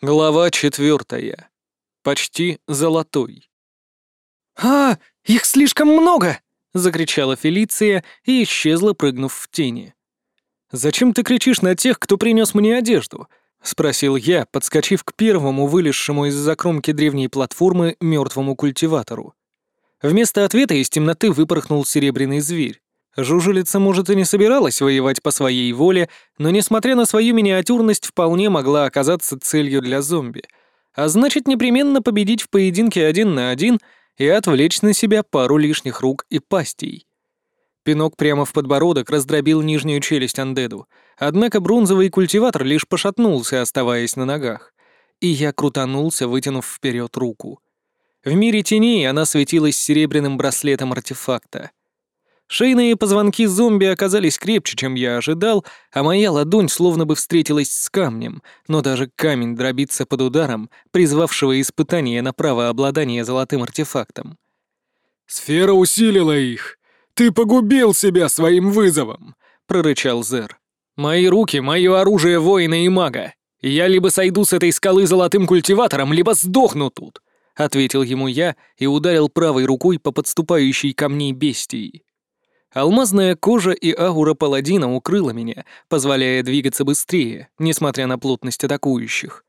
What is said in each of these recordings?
Глава четвертая. Почти золотой. «А, их слишком много!» — закричала Фелиция и исчезла, прыгнув в тени. «Зачем ты кричишь на тех, кто принес мне одежду?» — спросил я, подскочив к первому вылезшему из-за кромки древней платформы мертвому культиватору. Вместо ответа из темноты выпорхнул серебряный зверь. Жужелица, может, и не собиралась воевать по своей воле, но, несмотря на свою миниатюрность, вполне могла оказаться целью для зомби. А значит, непременно победить в поединке один на один и отвлечь на себя пару лишних рук и пастей. Пинок прямо в подбородок раздробил нижнюю челюсть Андеду, однако бронзовый культиватор лишь пошатнулся, оставаясь на ногах. И я крутанулся, вытянув вперед руку. В мире теней она светилась серебряным браслетом артефакта — Шейные позвонки зомби оказались крепче, чем я ожидал, а моя ладонь словно бы встретилась с камнем, но даже камень дробится под ударом, призвавшего испытание на право обладания золотым артефактом. «Сфера усилила их! Ты погубил себя своим вызовом!» — прорычал Зер. «Мои руки — мое оружие воина и мага. Я либо сойду с этой скалы золотым культиватором, либо сдохну тут!» — ответил ему я и ударил правой рукой по подступающей ко мне бестии. Алмазная кожа и аура паладина укрыла меня, позволяя двигаться быстрее, несмотря на плотность атакующих.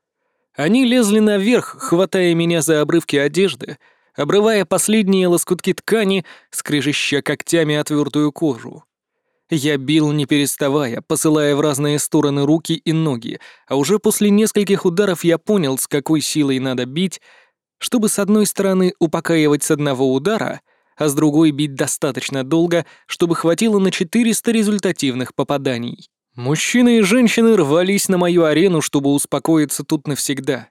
Они лезли наверх, хватая меня за обрывки одежды, обрывая последние лоскутки ткани, скрежеща когтями отвертую кожу. Я бил не переставая, посылая в разные стороны руки и ноги, а уже после нескольких ударов я понял, с какой силой надо бить, чтобы с одной стороны упокаивать с одного удара — а с другой бить достаточно долго, чтобы хватило на 400 результативных попаданий. Мужчины и женщины рвались на мою арену, чтобы успокоиться тут навсегда.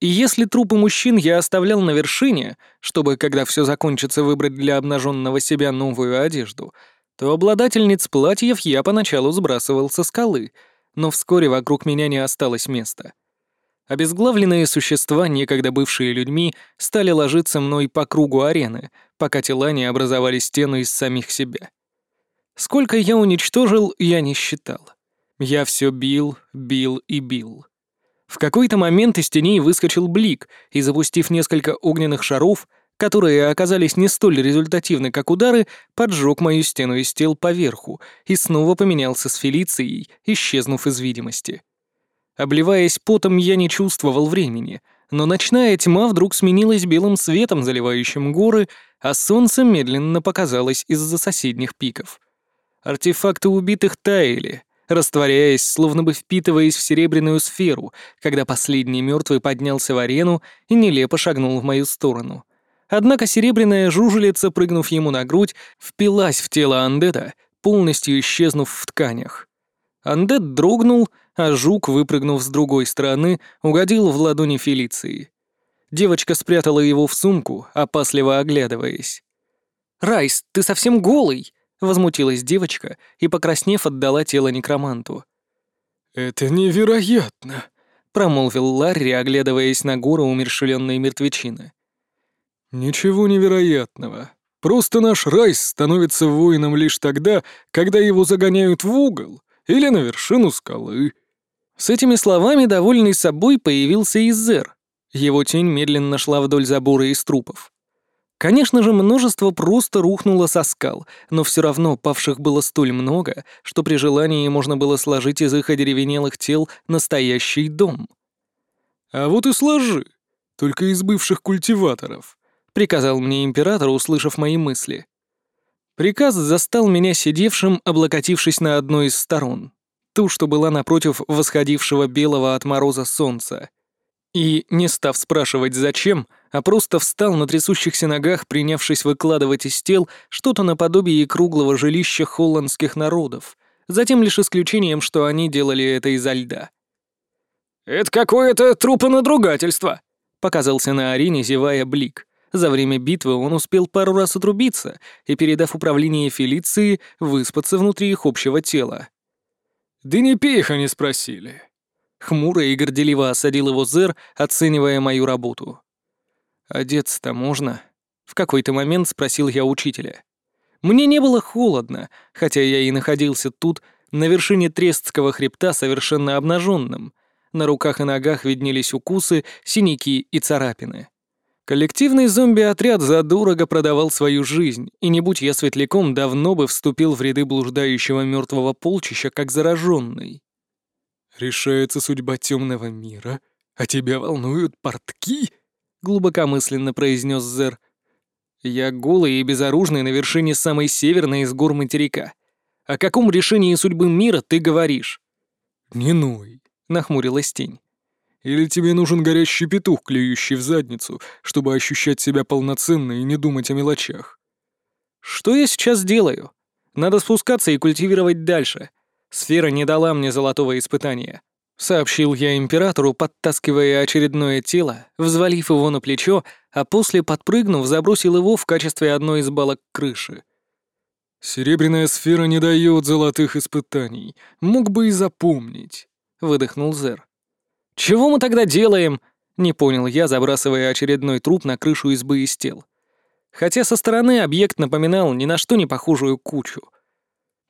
И если трупы мужчин я оставлял на вершине, чтобы, когда все закончится, выбрать для обнаженного себя новую одежду, то обладательниц платьев я поначалу сбрасывал со скалы, но вскоре вокруг меня не осталось места. Обезглавленные существа, некогда бывшие людьми, стали ложиться мной по кругу арены, пока тела не образовали стену из самих себя. Сколько я уничтожил, я не считал. Я все бил, бил и бил. В какой-то момент из теней выскочил блик и, запустив несколько огненных шаров, которые оказались не столь результативны, как удары, поджег мою стену из тел поверху и снова поменялся с Фелицией, исчезнув из видимости. Обливаясь потом, я не чувствовал времени, но ночная тьма вдруг сменилась белым светом, заливающим горы, а солнце медленно показалось из-за соседних пиков. Артефакты убитых таяли, растворяясь, словно бы впитываясь в серебряную сферу, когда последний мертвый поднялся в арену и нелепо шагнул в мою сторону. Однако серебряная жужелица, прыгнув ему на грудь, впилась в тело Андета, полностью исчезнув в тканях. Андет дрогнул, а жук, выпрыгнув с другой стороны, угодил в ладони Фелиции. Девочка спрятала его в сумку, опасливо оглядываясь. «Райс, ты совсем голый!» — возмутилась девочка и, покраснев, отдала тело некроманту. «Это невероятно!» — промолвил Ларри, оглядываясь на гору умершленной мертвечины. «Ничего невероятного. Просто наш Райс становится воином лишь тогда, когда его загоняют в угол или на вершину скалы». С этими словами, довольный собой, появился Изер. Его тень медленно шла вдоль забора из трупов. Конечно же, множество просто рухнуло со скал, но все равно павших было столь много, что при желании можно было сложить из их одеревенелых тел настоящий дом. «А вот и сложи, только из бывших культиваторов», — приказал мне император, услышав мои мысли. Приказ застал меня сидевшим, облокотившись на одной из сторон ту, что была напротив восходившего белого от мороза солнца. И, не став спрашивать зачем, а просто встал на трясущихся ногах, принявшись выкладывать из тел что-то наподобие круглого жилища холландских народов, затем лишь исключением, что они делали это изо льда. «Это какое-то трупонадругательство», — показался на арене, зевая блик. За время битвы он успел пару раз отрубиться и, передав управление Фелиции, выспаться внутри их общего тела. «Да не пих, они спросили». Хмуро и горделиво осадил его Зер, оценивая мою работу. «Одеться-то можно?» В какой-то момент спросил я учителя. Мне не было холодно, хотя я и находился тут, на вершине Трестского хребта, совершенно обнаженным, На руках и ногах виднелись укусы, синяки и царапины. Коллективный зомби-отряд задорого продавал свою жизнь, и не будь я светляком, давно бы вступил в ряды блуждающего мертвого полчища как зараженный. «Решается судьба темного мира, а тебя волнуют портки?» — глубокомысленно произнес Зер. «Я голый и безоружный на вершине самой северной из гор материка. О каком решении судьбы мира ты говоришь?» «Не ной», — нахмурилась тень. Или тебе нужен горящий петух, клюющий в задницу, чтобы ощущать себя полноценно и не думать о мелочах? Что я сейчас делаю? Надо спускаться и культивировать дальше. Сфера не дала мне золотого испытания. Сообщил я императору, подтаскивая очередное тело, взвалив его на плечо, а после, подпрыгнув, забросил его в качестве одной из балок крыши. «Серебряная сфера не дает золотых испытаний. Мог бы и запомнить», — выдохнул Зер. «Чего мы тогда делаем?» — не понял я, забрасывая очередной труп на крышу избы из тел. Хотя со стороны объект напоминал ни на что не похожую кучу.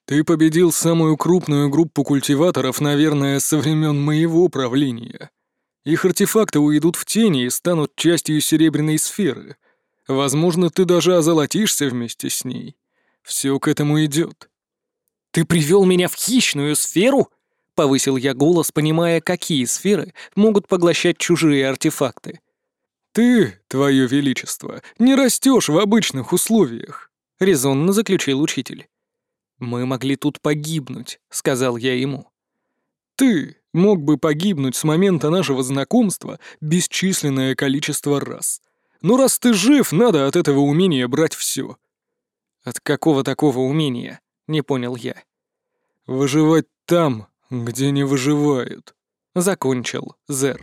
«Ты победил самую крупную группу культиваторов, наверное, со времен моего правления. Их артефакты уйдут в тени и станут частью серебряной сферы. Возможно, ты даже озолотишься вместе с ней. Все к этому идет. «Ты привел меня в хищную сферу?» Повысил я голос, понимая, какие сферы могут поглощать чужие артефакты. «Ты, твое величество, не растешь в обычных условиях», — резонно заключил учитель. «Мы могли тут погибнуть», — сказал я ему. «Ты мог бы погибнуть с момента нашего знакомства бесчисленное количество раз. Но раз ты жив, надо от этого умения брать все. «От какого такого умения?» — не понял я. «Выживать там, «Где не выживают», — закончил Зер.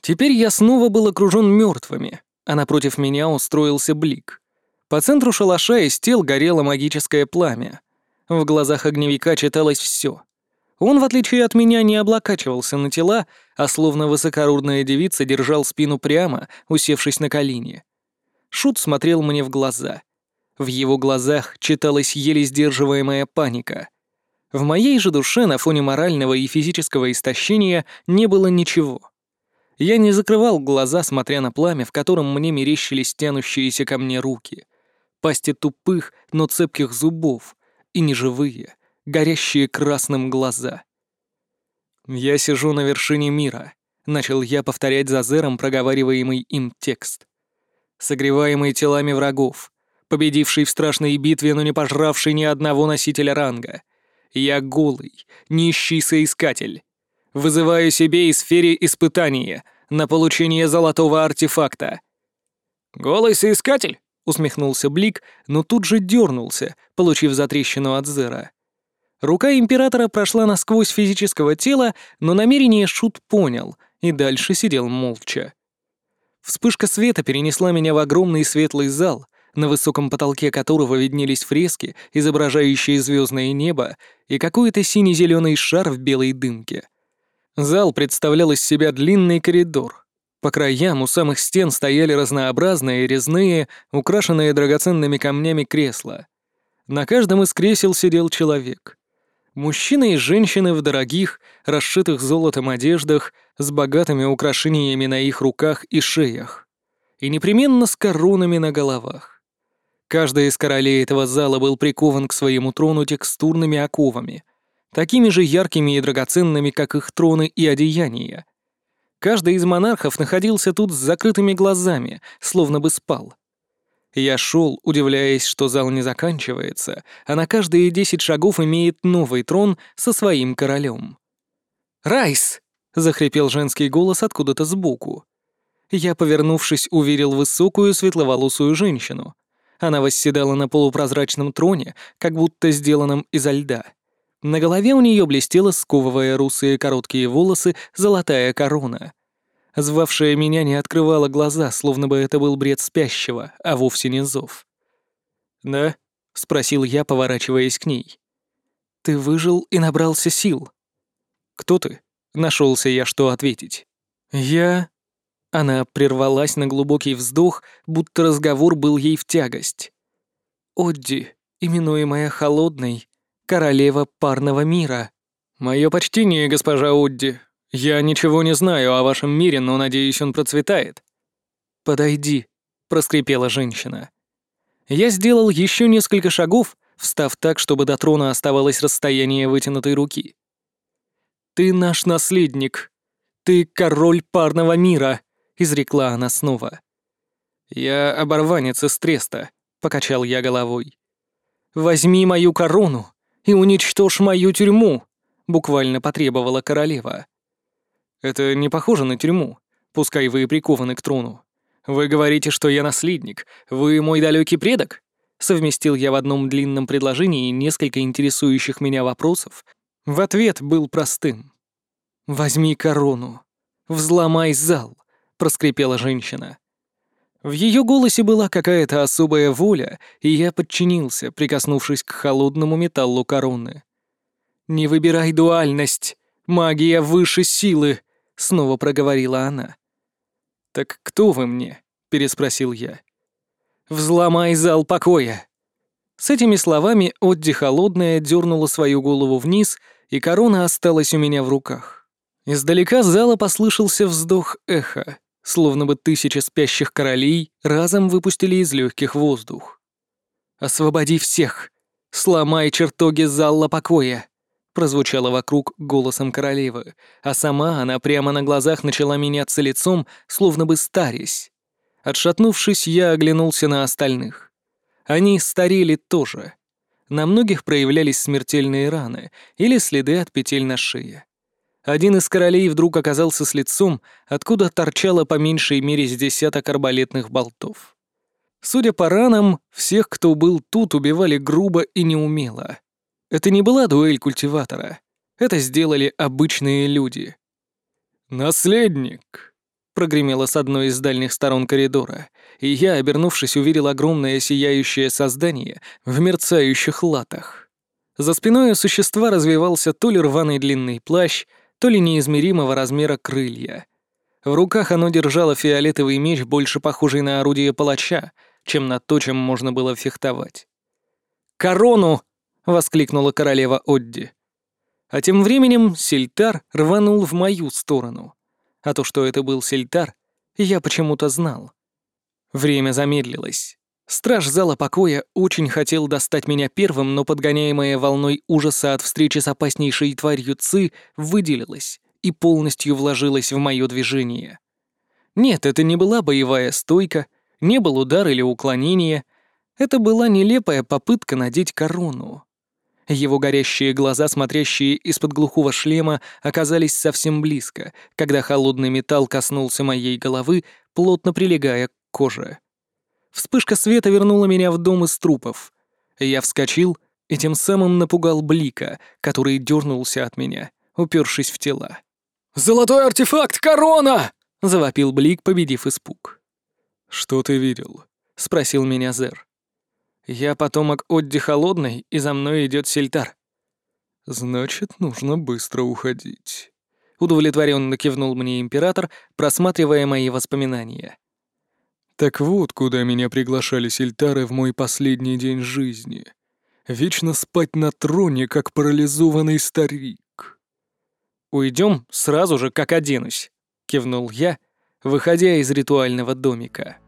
Теперь я снова был окружен мертвыми, а напротив меня устроился блик. По центру шалаша из тел горело магическое пламя. В глазах огневика читалось все. Он, в отличие от меня, не облокачивался на тела, а словно высокородная девица держал спину прямо, усевшись на колени. Шут смотрел мне в глаза. В его глазах читалась еле сдерживаемая паника. В моей же душе на фоне морального и физического истощения не было ничего. Я не закрывал глаза, смотря на пламя, в котором мне мерещились тянущиеся ко мне руки. Пасти тупых, но цепких зубов, и неживые, горящие красным глаза. «Я сижу на вершине мира», — начал я повторять за Зером проговариваемый им текст. «Согреваемый телами врагов, победивший в страшной битве, но не пожравший ни одного носителя ранга. Я голый, нищий соискатель. Вызываю себе из сфере испытания на получение золотого артефакта. «Голый соискатель?» — усмехнулся Блик, но тут же дернулся, получив затрещину от Зера. Рука Императора прошла насквозь физического тела, но намерение Шут понял и дальше сидел молча. Вспышка света перенесла меня в огромный светлый зал, на высоком потолке которого виднелись фрески, изображающие звездное небо, и какой-то сине-зеленый шар в белой дымке. Зал представлял из себя длинный коридор. По краям у самых стен стояли разнообразные резные, украшенные драгоценными камнями кресла. На каждом из кресел сидел человек. Мужчины и женщины в дорогих, расшитых золотом одеждах, с богатыми украшениями на их руках и шеях. И непременно с коронами на головах. Каждый из королей этого зала был прикован к своему трону текстурными оковами, такими же яркими и драгоценными, как их троны и одеяния. Каждый из монархов находился тут с закрытыми глазами, словно бы спал. Я шел, удивляясь, что зал не заканчивается, а на каждые десять шагов имеет новый трон со своим королем. «Райс!» — захрипел женский голос откуда-то сбоку. Я, повернувшись, уверил высокую светловолосую женщину — она восседала на полупрозрачном троне, как будто сделанном изо льда. На голове у нее блестела, сковывая русые короткие волосы, золотая корона. Звавшая меня не открывала глаза, словно бы это был бред спящего, а вовсе не зов. «Да?» — спросил я, поворачиваясь к ней. «Ты выжил и набрался сил». «Кто ты?» — нашелся я, что ответить. «Я...» Она прервалась на глубокий вздох, будто разговор был ей в тягость. «Одди, именуемая Холодной, королева парного мира. Мое почтение, госпожа Удди. Я ничего не знаю о вашем мире, но надеюсь, он процветает. Подойди, проскрипела женщина. Я сделал еще несколько шагов, встав так, чтобы до трона оставалось расстояние вытянутой руки. «Ты наш наследник. Ты король парного мира», — изрекла она снова. «Я оборванец из Треста», — покачал я головой. «Возьми мою корону и уничтожь мою тюрьму», — буквально потребовала королева. «Это не похоже на тюрьму, пускай вы прикованы к трону. Вы говорите, что я наследник. Вы мой далекий предок?» Совместил я в одном длинном предложении несколько интересующих меня вопросов. В ответ был простым. «Возьми корону. Взломай зал», — проскрипела женщина. В ее голосе была какая-то особая воля, и я подчинился, прикоснувшись к холодному металлу короны. «Не выбирай дуальность. Магия выше силы», — снова проговорила она. «Так кто вы мне?» — переспросил я. «Взломай зал покоя!» С этими словами Отди Холодная дернула свою голову вниз, и корона осталась у меня в руках. Издалека зала послышался вздох эха словно бы тысячи спящих королей разом выпустили из легких воздух. «Освободи всех! Сломай чертоги зала покоя!» прозвучало вокруг голосом королевы, а сама она прямо на глазах начала меняться лицом, словно бы старясь. Отшатнувшись, я оглянулся на остальных. Они старели тоже. На многих проявлялись смертельные раны или следы от петель на шее. Один из королей вдруг оказался с лицом, откуда торчало по меньшей мере с десяток арбалетных болтов. Судя по ранам, всех, кто был тут, убивали грубо и неумело. Это не была дуэль культиватора. Это сделали обычные люди. «Наследник!» — прогремело с одной из дальних сторон коридора, и я, обернувшись, увидел огромное сияющее создание в мерцающих латах. За спиной у существа развивался то ли рваный длинный плащ, то ли неизмеримого размера крылья. В руках оно держало фиолетовый меч, больше похожий на орудие палача, чем на то, чем можно было фехтовать. «Корону!» — воскликнула королева Одди. А тем временем Сельтар рванул в мою сторону. А то, что это был Сельтар, я почему-то знал. Время замедлилось. Страж зала покоя очень хотел достать меня первым, но подгоняемая волной ужаса от встречи с опаснейшей тварью Ци выделилась и полностью вложилась в мое движение. Нет, это не была боевая стойка, не был удар или уклонение. Это была нелепая попытка надеть корону. Его горящие глаза, смотрящие из-под глухого шлема, оказались совсем близко, когда холодный металл коснулся моей головы, плотно прилегая к коже. Вспышка света вернула меня в дом из трупов. Я вскочил и тем самым напугал Блика, который дернулся от меня, упершись в тела. «Золотой артефакт! Корона!» — завопил Блик, победив испуг. «Что ты видел?» — спросил меня Зер. «Я потомок Одди Холодной, и за мной идет Сельтар». «Значит, нужно быстро уходить», — удовлетворенно кивнул мне император, просматривая мои воспоминания. Так вот, куда меня приглашали сельтары в мой последний день жизни. Вечно спать на троне, как парализованный старик. «Уйдем сразу же, как оденусь», — кивнул я, выходя из ритуального домика.